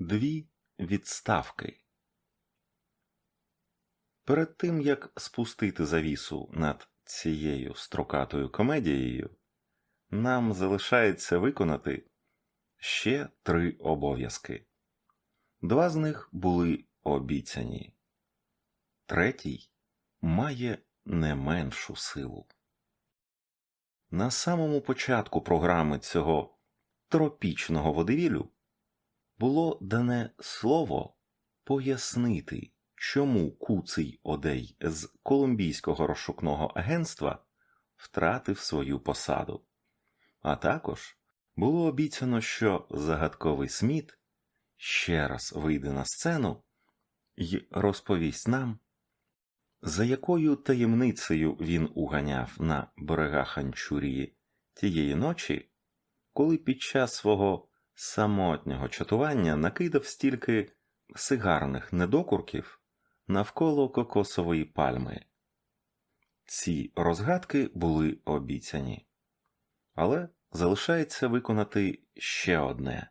Дві відставки. Перед тим як спустити завісу над цією строкатою комедією, нам залишається виконати ще три обов'язки. Два з них були обіцяні, третій має не меншу силу. На самому початку програми цього тропічного водевілю було дане слово пояснити, чому куций одей з Колумбійського розшукного агентства втратив свою посаду, а також було обіцяно, що загадковий Сміт ще раз вийде на сцену і розповість нам, за якою таємницею він уганяв на берегах Анчурії тієї ночі, коли під час свого самотнього чатування накидав стільки сигарних недокурків навколо кокосової пальми. Ці розгадки були обіцяні, але залишається виконати ще одне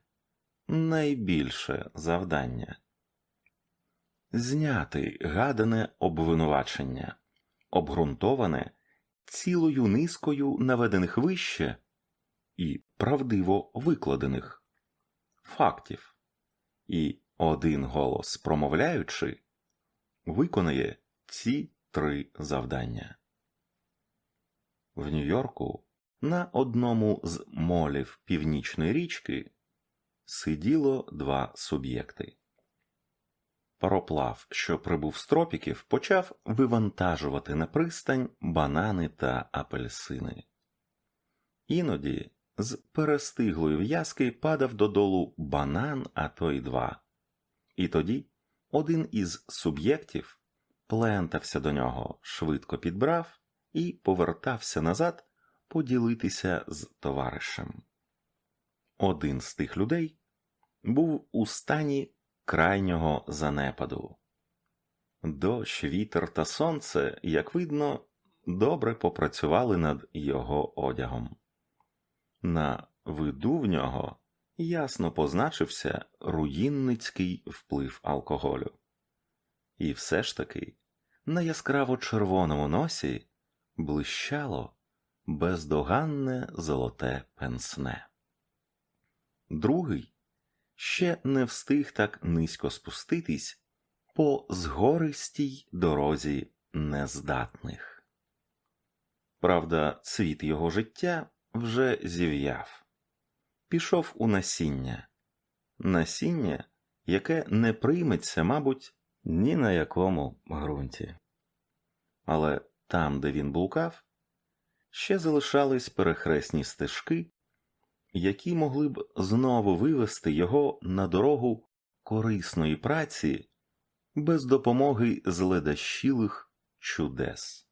найбільше завдання. Зняти гадане обвинувачення, обґрунтоване цілою низкою наведених вище і правдиво викладених фактів, і один голос промовляючи, виконає ці три завдання. В Нью-Йорку на одному з молів північної річки сиділо два суб'єкти. Пароплав, що прибув з тропіків, почав вивантажувати на пристань банани та апельсини. Іноді з перестиглої в'язки падав додолу банан, а то й два. І тоді один із суб'єктів плентався до нього, швидко підбрав і повертався назад поділитися з товаришем. Один з тих людей був у стані крайнього занепаду. Дощ, вітер та сонце, як видно, добре попрацювали над його одягом. На виду в нього ясно позначився руїнницький вплив алкоголю. І все ж таки на яскраво червоному носі блищало бездоганне золоте пенсне. Другий ще не встиг так низько спуститись по згористій дорозі нездатних. Правда, цвіт його життя вже зів'яв, пішов у насіння, насіння, яке не прийметься, мабуть, ні на якому ґрунті. Але там, де він блукав, ще залишались перехресні стежки, які могли б знову вивести його на дорогу корисної праці без допомоги зледащілих чудес.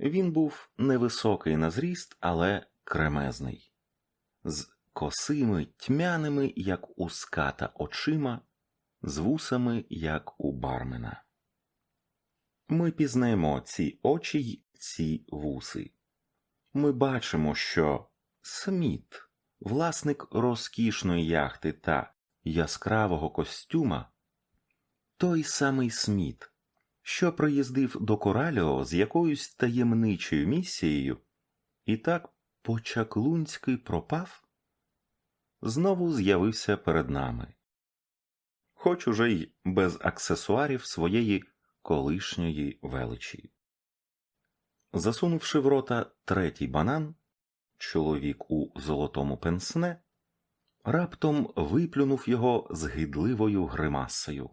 Він був невисокий на зріст, але кремезний, з косими тьмяними, як у ската очима, з вусами, як у бармена. Ми пізнаємо ці очі й ці вуси. Ми бачимо, що Сміт, власник розкішної яхти та яскравого костюма, той самий Сміт, що приїздив до Кораліо з якоюсь таємничою місією, і так почаклунськи пропав, знову з'явився перед нами, хоч уже й без аксесуарів своєї колишньої величі. Засунувши в рота третій банан, чоловік у золотому пенсне раптом виплюнув його з гидливою гримасою.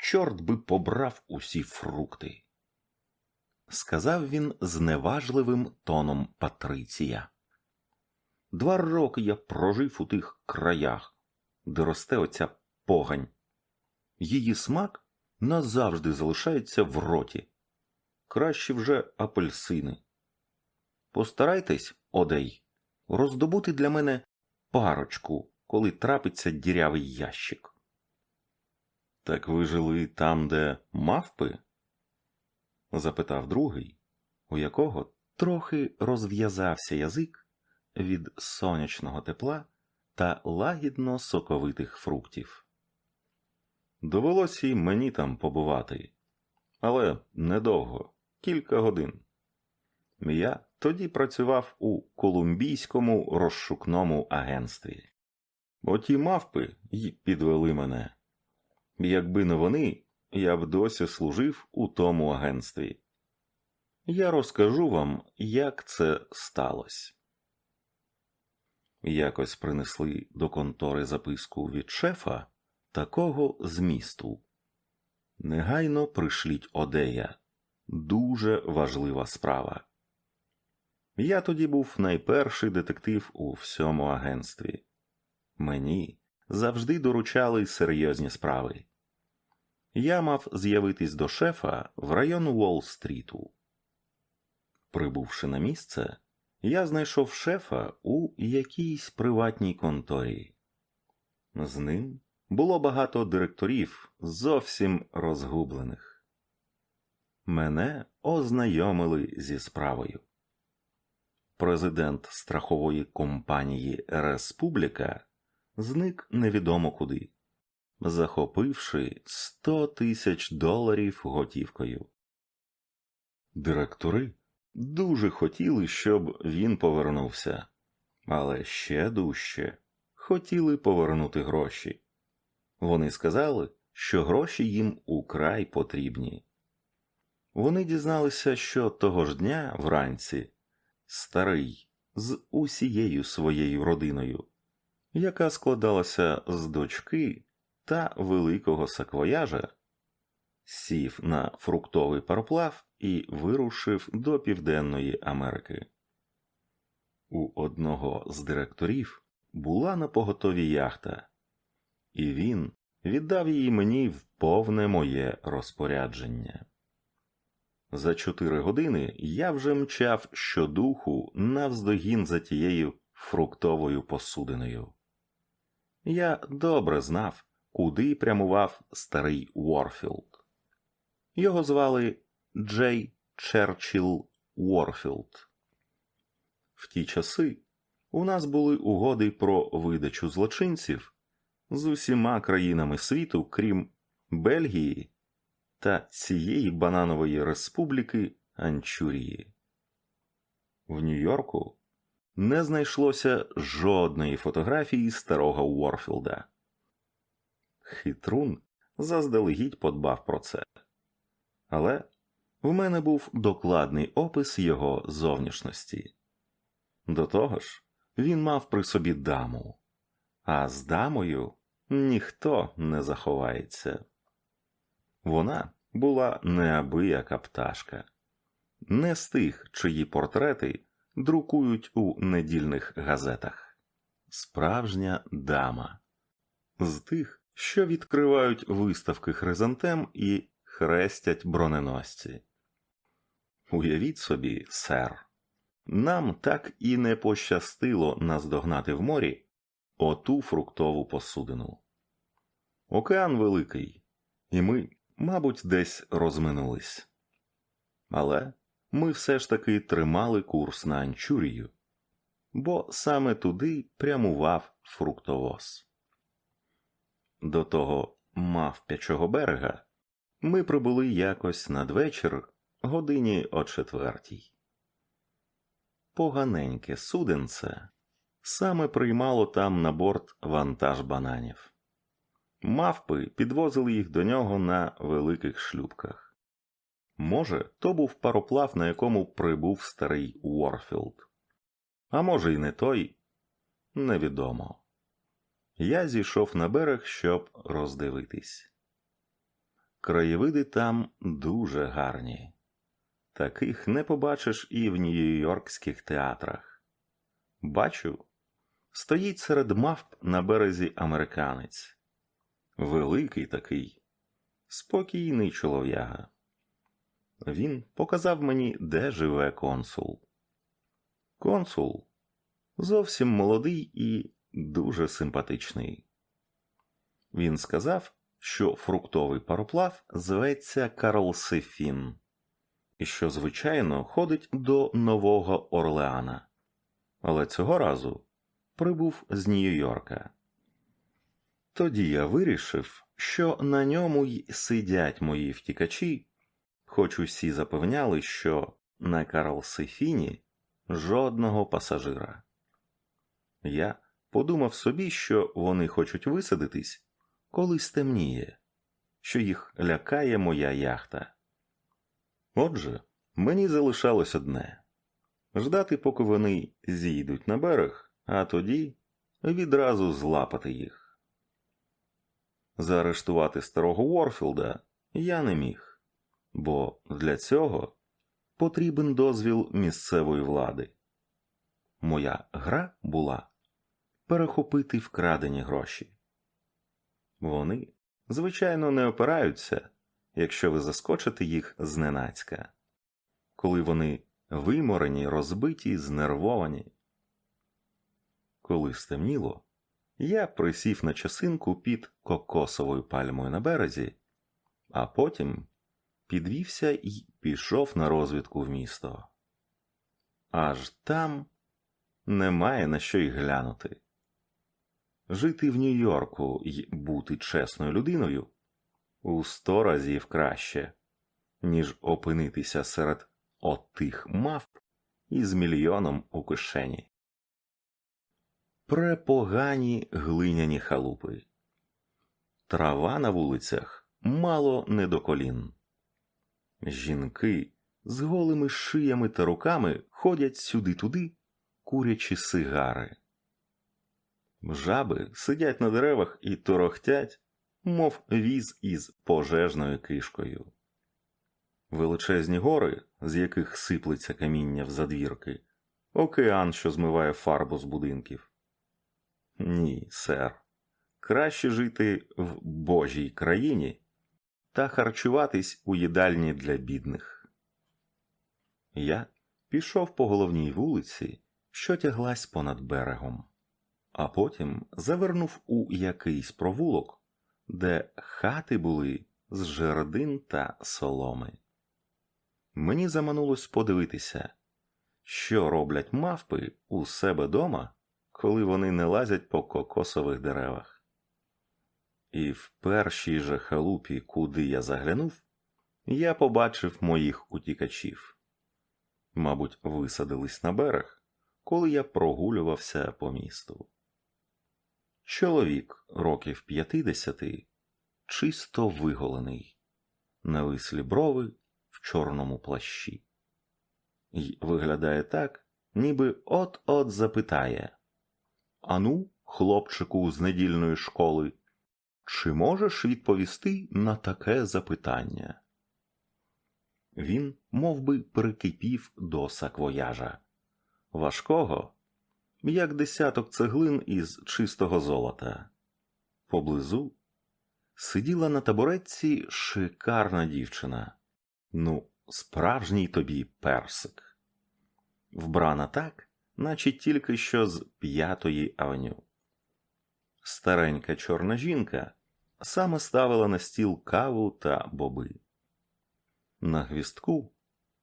Чорт би побрав усі фрукти, сказав він зневажливим тоном Патриція. Два роки я прожив у тих краях, де росте оця погань. Її смак назавжди залишається в роті. Краще вже апельсини. Постарайтесь, одей, роздобути для мене парочку, коли трапиться дірявий ящик. Так ви жили там, де мавпи? запитав другий, у якого трохи розв'язався язик від сонячного тепла та лагідно соковитих фруктів. Довелося й мені там побувати, але недовго, кілька годин. Я тоді працював у колумбійському розшукному агентстві. Оті мавпи й підвели мене. Якби не вони, я б досі служив у тому агентстві. Я розкажу вам, як це сталося. Якось принесли до контори записку від шефа такого змісту. Негайно пришліть одея. Дуже важлива справа. Я тоді був найперший детектив у всьому агентстві. Мені завжди доручали серйозні справи. Я мав з'явитись до шефа в район Уолл-стріту. Прибувши на місце, я знайшов шефа у якійсь приватній конторі. З ним було багато директорів, зовсім розгублених. Мене ознайомили зі справою. Президент страхової компанії Республіка зник невідомо куди, захопивши 100 тисяч доларів готівкою. Директори дуже хотіли, щоб він повернувся, але ще дужче хотіли повернути гроші. Вони сказали, що гроші їм украй потрібні. Вони дізналися, що того ж дня вранці старий з усією своєю родиною, яка складалася з дочки та великого саквояжа, сів на фруктовий пароплав і вирушив до Південної Америки. У одного з директорів була на поготові яхта, і він віддав її мені в повне моє розпорядження. За чотири години я вже мчав щодуху навздогін за тією фруктовою посудиною. Я добре знав, куди прямував старий Уорфілд. Його звали Джей Черчилл Уорфілд. В ті часи у нас були угоди про видачу злочинців з усіма країнами світу, крім Бельгії та цієї бананової республіки Анчурії. В Нью-Йорку не знайшлося жодної фотографії старого Уорфілда. Хитрун заздалегідь подбав про це. Але в мене був докладний опис його зовнішності. До того ж, він мав при собі даму, а з дамою ніхто не заховається. Вона була неабияка пташка, не з тих, чиї портрети друкують у недільних газетах. Справжня дама, з тих, що відкривають виставки хризантем і хрестять броненосці. Уявіть собі, сер, нам так і не пощастило наздогнати в морі оту фруктову посудину. Океан великий, і ми, мабуть, десь розминулись. Але ми все ж таки тримали курс на Анчурію, бо саме туди прямував фруктовоз. До того мавпячого берега ми прибули якось надвечір годині о четвертій. Поганеньке суденце саме приймало там на борт вантаж бананів. Мавпи підвозили їх до нього на великих шлюпках. Може, то був пароплав, на якому прибув старий Уорфілд. А може, й не той, невідомо. Я зійшов на берег, щоб роздивитись. Краєвиди там дуже гарні. Таких не побачиш і в нью-йоркських театрах. Бачу, стоїть серед мавп на березі американець. Великий такий, спокійний чолов'яга. Він показав мені, де живе консул. Консул зовсім молодий і дуже симпатичний. Він сказав, що фруктовий пароплав зветься Карл Сефін, і що, звичайно, ходить до Нового Орлеана. Але цього разу прибув з Нью-Йорка. Тоді я вирішив, що на ньому й сидять мої втікачі, хоч усі запевняли, що на Карлсифіні жодного пасажира. Я подумав собі, що вони хочуть висадитись, коли стемніє, що їх лякає моя яхта. Отже, мені залишалось одне ждати, поки вони зійдуть на берег, а тоді відразу злапати їх. Заарештувати старого Уорфілда я не міг, бо для цього потрібен дозвіл місцевої влади. Моя гра була перехопити вкрадені гроші. Вони, звичайно, не опираються, якщо ви заскочите їх зненацька, коли вони виморені, розбиті, знервовані. Коли стемніло, я присів на часинку під кокосовою пальмою на березі, а потім підвівся і пішов на розвідку в місто. Аж там немає на що й глянути. Жити в Нью-Йорку і бути чесною людиною у сто разів краще, ніж опинитися серед отих мавп із мільйоном у кишені. Препогані глиняні халупи. Трава на вулицях мало не до колін. Жінки з голими шиями та руками ходять сюди-туди, курячи сигари. Жаби сидять на деревах і торохтять, мов віз із пожежною кишкою. Величезні гори, з яких сиплеться каміння в задвірки, океан, що змиває фарбу з будинків. Ні, сер, краще жити в Божій країні та харчуватись у їдальні для бідних. Я пішов по головній вулиці, що тяглась понад берегом, а потім завернув у якийсь провулок, де хати були з жердин та соломи. Мені заманулось подивитися, що роблять мавпи у себе дома, коли вони не лазять по кокосових деревах. І в першій же халупі, куди я заглянув, я побачив моїх утікачів. Мабуть, висадились на берег, коли я прогулювався по місту. Чоловік років п'ятидесяти, чисто виголений, навислі брови в чорному плащі. І виглядає так, ніби от-от запитає Ану, хлопчику з недільної школи, чи можеш відповісти на таке запитання? Він мов би, прикипів до саквояжа, важкого, як десяток цеглин із чистого золота. Поблизу сиділа на табуретці шикарна дівчина. Ну, справжній тобі персик. Вбрана так, наче тільки що з п'ятої авеню. Старенька чорна жінка саме ставила на стіл каву та боби. На гвіздку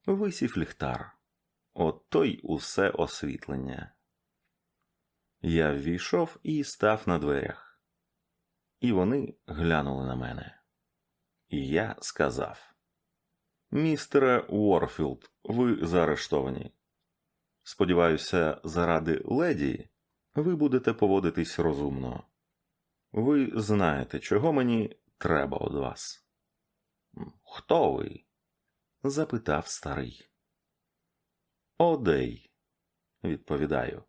висів ліхтар, от то й усе освітлення. Я ввійшов і став на дверях, і вони глянули на мене. І я сказав: Містере Уорфілд, ви заарештовані. Сподіваюся, заради леді ви будете поводитись розумно. Ви знаєте, чого мені треба від вас. Хто ви? запитав старий. Одей, відповідаю,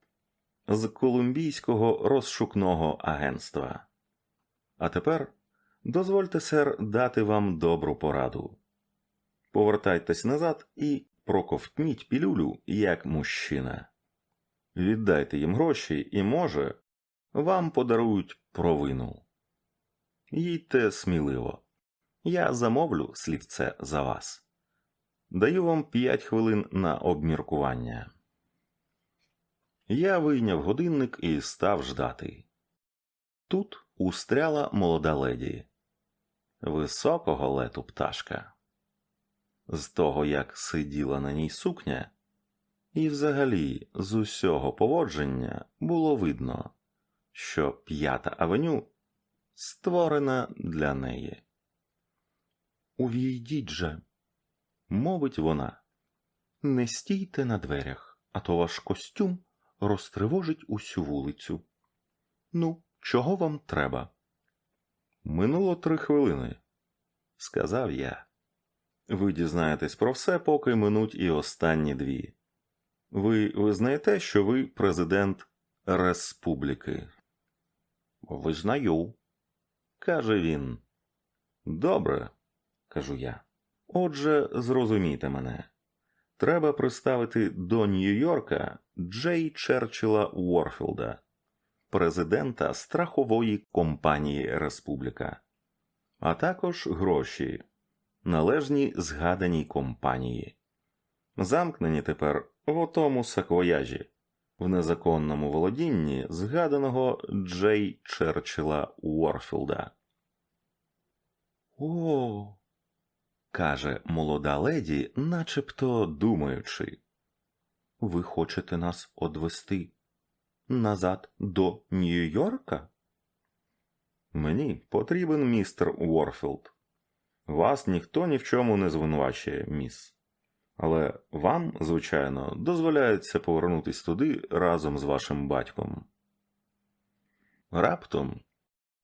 з Колумбійського розшукного агентства. А тепер дозвольте, сер, дати вам добру пораду. Повертайтесь назад і проковтніть пілюлю як мужчина. Віддайте їм гроші, і, може, вам подарують провину. Їдьте сміливо, я замовлю слівце за вас. Даю вам п'ять хвилин на обміркування. Я вийняв годинник і став ждати. Тут устряла молода леді. Високого лету пташка. З того, як сиділа на ній сукня, І взагалі з усього поводження було видно, що п'ята авеню створена для неї. Увійдіть же, мовить вона, не стійте на дверях, а то ваш костюм розтривожить усю вулицю. Ну, чого вам треба? Минуло три хвилини, сказав я. Ви дізнаєтесь про все, поки минуть і останні дві. Ви визнаєте, що ви президент республіки? Визнаю, каже він. Добре, кажу я. Отже, зрозумійте мене. Треба приставити до Нью-Йорка Джей Черчилла Уорфілда, президента страхової компанії Республіка, а також гроші, належні згаданій компанії, замкнені тепер в отому саквояжі, в незаконному володінні згаданого Джей Черчилла Уорфілда. О, каже молода леді, начебто думаючи. Ви хочете нас одвести назад до Нью-Йорка? Мені потрібен містер Уорфілд. Вас ніхто ні в чому не звинувачує, міс. Але вам, звичайно, дозволяється повернутись туди разом з вашим батьком. Раптом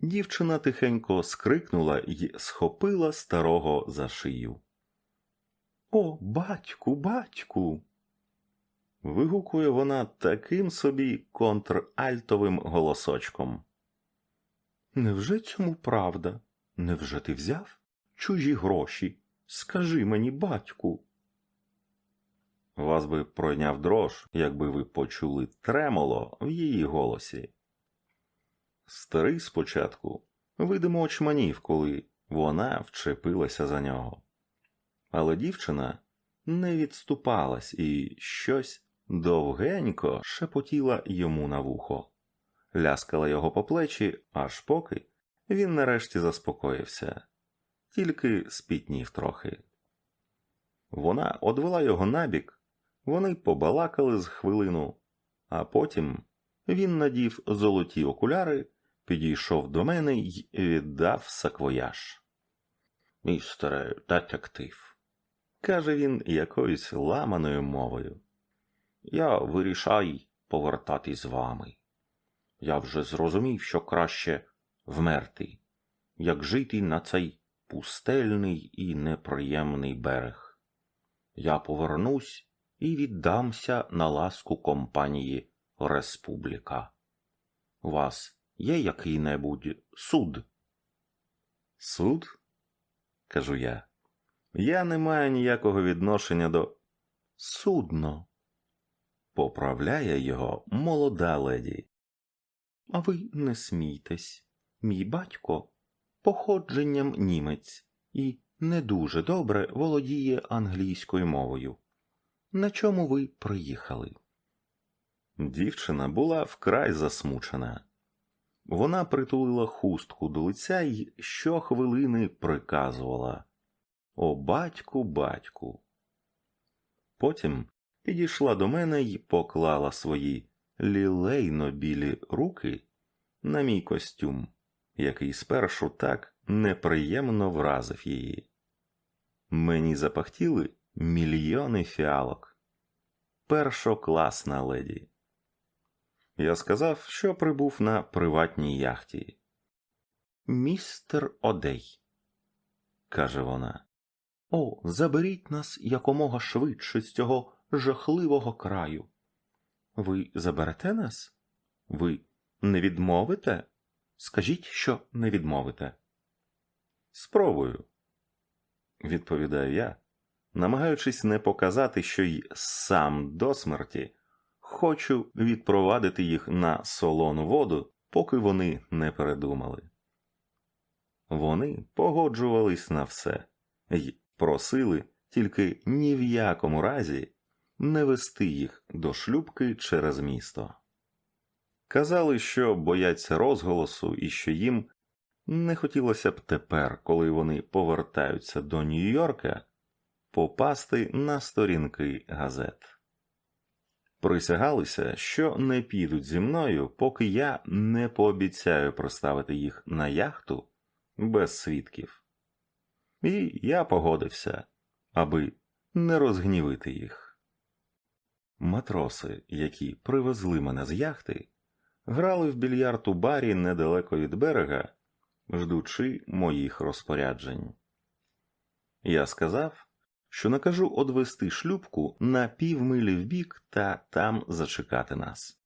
дівчина тихенько скрикнула і схопила старого за шию. О, батьку, батьку. вигукує вона таким собі контральтовим голосочком. Невже цьому правда? Невже ти взяв чужі гроші? Скажи мені, батьку. Вас би пройняв дрож, якби ви почули тремоло в її голосі. Старий спочатку, видимо, очманів, коли вона вчепилася за нього. Але дівчина не відступалась і щось довгенько шепотіла йому на вухо, ляскала його по плечі, аж поки він нарешті заспокоївся, тільки спітнів трохи. Вона одвела його набік, вони побалакали з хвилину, а потім він надів золоті окуляри, підійшов до мене й віддав саквояж. Містере детектив, каже він якоюсь ламаною мовою. Я вирішаю повертатись з вами. Я вже зрозумів, що краще вмерти, як жити на цей пустельний і неприємний берег. Я повернусь і віддамся на ласку компанії Республіка. У вас є який-небудь суд? Суд? кажу я. Я не маю ніякого відношення до судно. Поправляє його молода леді. А ви не смійтесь. Мій батько походженням німець і не дуже добре володіє англійською мовою. На чому ви приїхали? Дівчина була вкрай засмучена. Вона притулила хустку до лиця й щохвилини приказувала О, батьку, батьку. Потім підійшла до мене й поклала свої лілейно білі руки на мій костюм, який спершу так неприємно вразив її. Мені запахтіли мільйони фіалок. Першокласна леді. Я сказав, що прибув на приватній яхті. Містер Одей, каже вона. О, заберіть нас якомога швидше з цього жахливого краю. Ви заберете нас? Ви не відмовите? Скажіть, що не відмовите. Спробую, відповідаю я, намагаючись не показати, що й сам до смерті хочу відпровадити їх на солону воду, поки вони не передумали. Вони погоджувались на все й просили тільки ні в якому разі не вести їх до шлюбки через місто. Казали, що бояться розголосу і що їм не хотілося б тепер, коли вони повертаються до Нью-Йорка, попасти на сторінки газет. Присягалися, що не підуть зі мною, поки я не пообіцяю проставити їх на яхту без свідків. І я погодився, аби не розгнівити їх. Матроси, які привезли мене з яхти, грали в більярд у барі недалеко від берега, ждучи моїх розпоряджень. Я сказав, що накажу одвести шлюбку на півмилі вбік та там зачекати нас.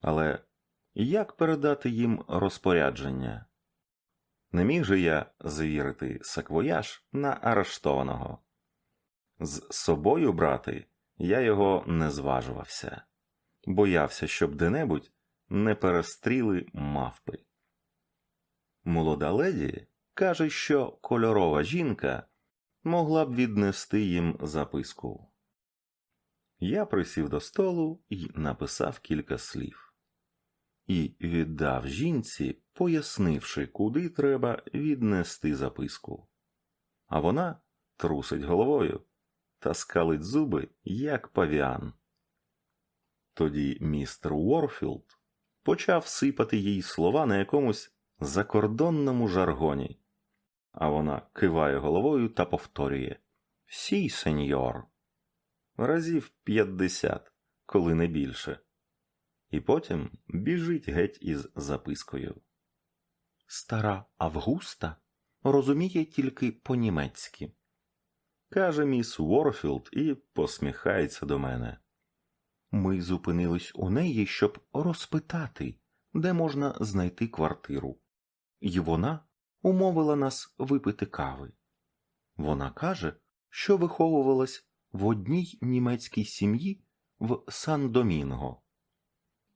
Але як передати їм розпорядження? Не міг же я звірити саквояж на арештованого. З собою брати я його не зважувався, боявся, щоб де-небудь не перестріли мавпи. Молода леді каже, що кольорова жінка могла б віднести їм записку. Я присів до столу і написав кілька слів. І віддав жінці, пояснивши, куди треба віднести записку. А вона трусить головою та скалить зуби, як павіан. Тоді містер Уорфілд почав сипати їй слова на якомусь закордонному жаргоні, а вона киває головою та повторює Sí, señor. Разів п'ятдесят, коли не більше. І потім біжить геть із запискою. Стара Августа розуміє тільки по-німецьки, каже міс Ворфілд і посміхається до мене. Ми зупинились у неї, щоб розпитати, де можна знайти квартиру, І вона умовила нас випити кави. Вона каже, що виховувалась в одній німецькій сім'ї в Сан Домінго.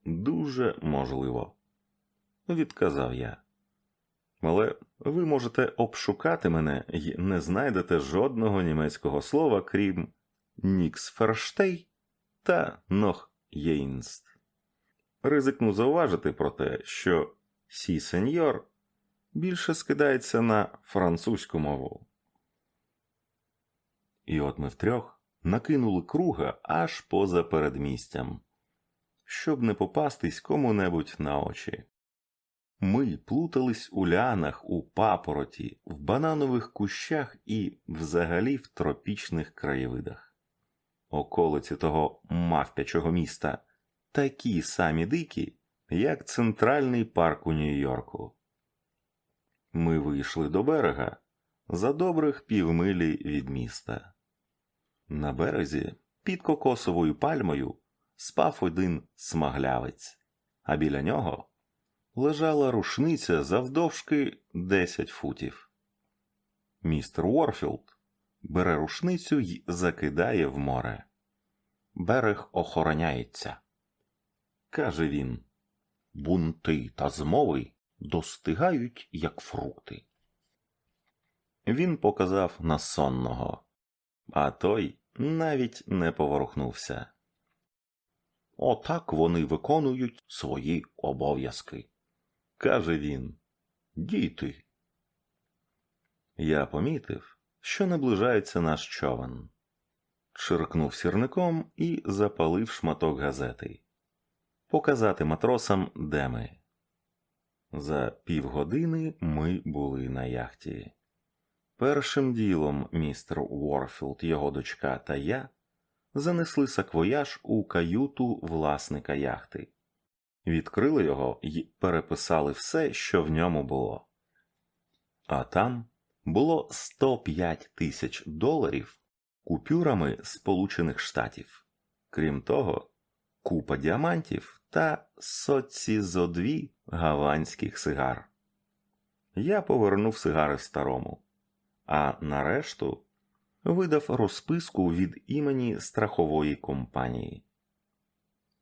Дуже можливо, відказав я. Але ви можете обшукати мене і не знайдете жодного німецького слова, крім Ніксферштей та Нох Єйнст. Ризикну зауважити про те, що сі сеньор більше скидається на французьку мову. І от ми втрьох накинули круга аж поза передмістям, щоб не попастись кому-небудь на очі. Ми плутались у лянах, у папороті, в бананових кущах і взагалі в тропічних краєвидах. Околиці того мавпячого міста такі самі дикі, як центральний парк у Нью-Йорку. Ми вийшли до берега за добрих півмилі від міста. На березі під кокосовою пальмою спав один смаглявець, а біля нього лежала рушниця завдовжки 10 футів. Містер Уорфілд бере рушницю й закидає в море. Берег охороняється, каже він. Бунти та змови достигають, як фрукти. Він показав на сонного, а той навіть не поворухнувся. Отак вони виконують свої обов'язки, каже він. Діти. Я помітив, що наближається наш човен. Чиркнув сірником і запалив шматок газети. Показати матросам, де ми. За півгодини ми були на яхті. Першим ділом містер Уорфілд, його дочка та я занесли саквояж у каюту власника яхти, відкрили його і переписали все, що в ньому було. А там було 105 тисяч доларів купюрами Сполучених Штатів. Крім того, купа діамантів та соці зо дві гаванських сигар. Я повернув сигари старому, а нарешту видав розписку від імені страхової компанії.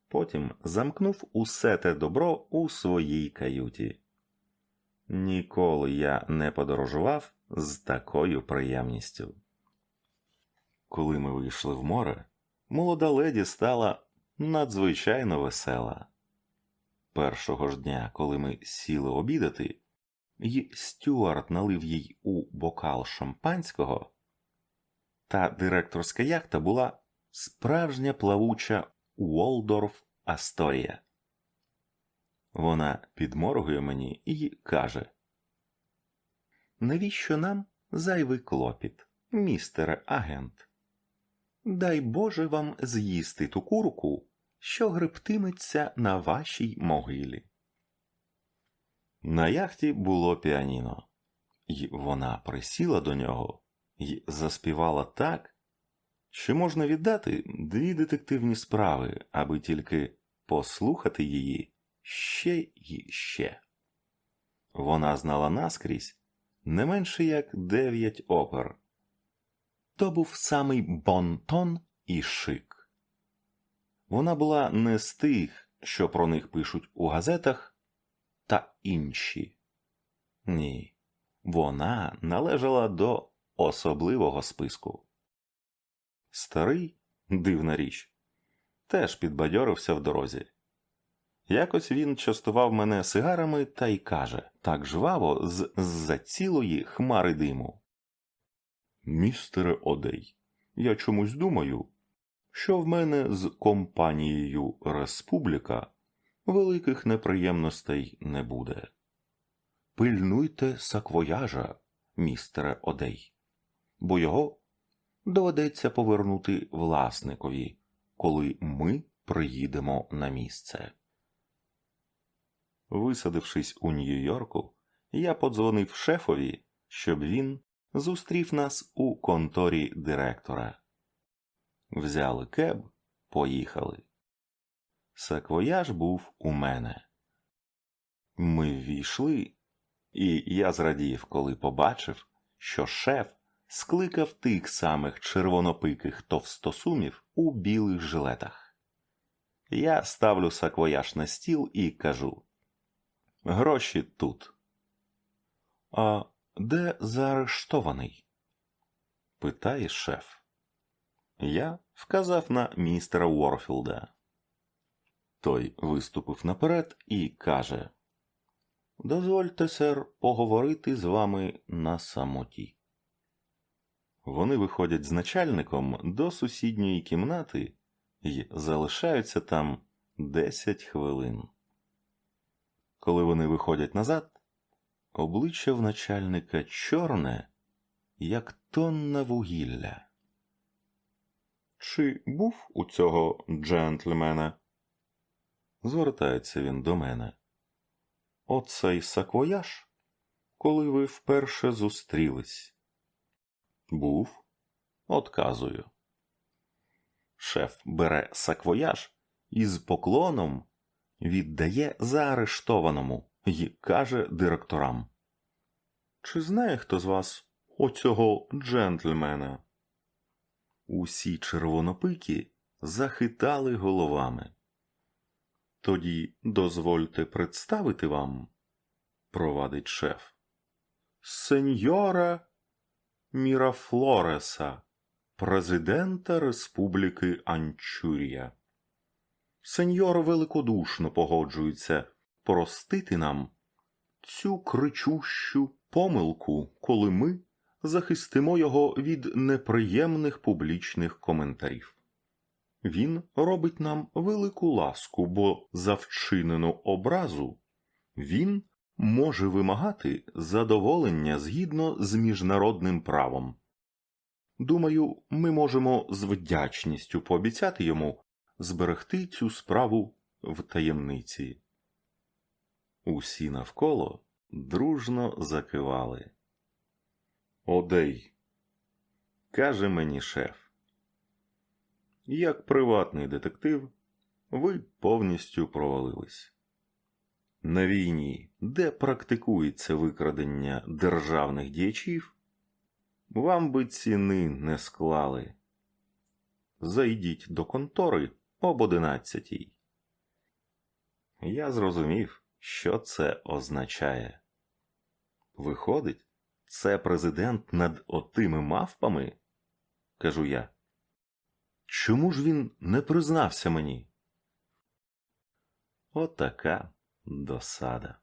Потім замкнув усе те добро у своїй каюті. Ніколи я не подорожував з такою приємністю. Коли ми вийшли в море, молода леді стала надзвичайно весела. Першого ж дня, коли ми сіли обідати, і Стюарт налив їй у бокал шампанського, та директорська яхта була справжня плавуча Уолдорф Асторія. Вона підморгує мені і каже: Навіщо нам зайвий клопіт, містере агент? Дай Боже вам з'їсти ту курку, що гребтиметься на вашій могилі. На яхті було піаніно, і вона присіла до нього і заспівала так, що можна віддати дві детективні справи, аби тільки послухати її ще й ще. Вона знала наскрізь не менше як дев'ять опер. То був самий бонтон і шик. Вона була не з тих, що про них пишуть у газетах, та інші. Ні, вона належала до особливого списку. Старий, дивна річ, теж підбадьорився в дорозі. Якось він частував мене сигарами та й каже так жваво з за цілої хмари диму. Містере Одей, я чомусь думаю, що в мене з компанією Республіка великих неприємностей не буде. Пильнуйте саквояжа, містере Одей, бо його доведеться повернути власникові, коли ми приїдемо на місце. Висадившись у Нью-Йорку, я подзвонив шефові, щоб він зустрів нас у конторі директора. Взяли кеб, поїхали. Саквояж був у мене. Ми ввійшли, і я зрадів, коли побачив, що шеф скликав тих самих червонопиких товстосумів у білих жилетах. Я ставлю саквояж на стіл і кажу Гроші тут. А де заарештований? питає шеф. Я вказав на містера Уорфілда. Той виступив наперед і каже Дозвольте, сер, поговорити з вами на самоті. Вони виходять з начальником до сусідньої кімнати і залишаються там десять хвилин. Коли вони виходять назад, обличчя в начальника чорне, як тонна вугілля. Чи був у цього джентльмена? Звертається він до мене. Оцей саквояж, коли ви вперше зустрілись. Був, одказую. Шеф бере саквояж і з поклоном віддає заарештованому і каже директорам. Чи знає хто з вас оцього джентльмена? Усі червонопики захитали головами. Тоді дозвольте представити вам, провадить шеф, сеньора Мірафлореса, президента Республіки Анчурія. Сеньор великодушно погоджується простити нам цю кричущу помилку, коли ми захистимо його від неприємних публічних коментарів. Він робить нам велику ласку, бо за вчинену образу він може вимагати задоволення згідно з міжнародним правом. Думаю, ми можемо з вдячністю пообіцяти йому зберегти цю справу в таємниці. Усі навколо дружно закивали. Одей, каже мені шеф, як приватний детектив, ви повністю провалились. На війні, де практикується викрадення державних діячів, вам би ціни не склали. Зайдіть до контори об одинадцятій. Я зрозумів, що це означає. Виходить, це президент над отими мавпами? кажу я. Чому ж він не признався мені? Отака досада.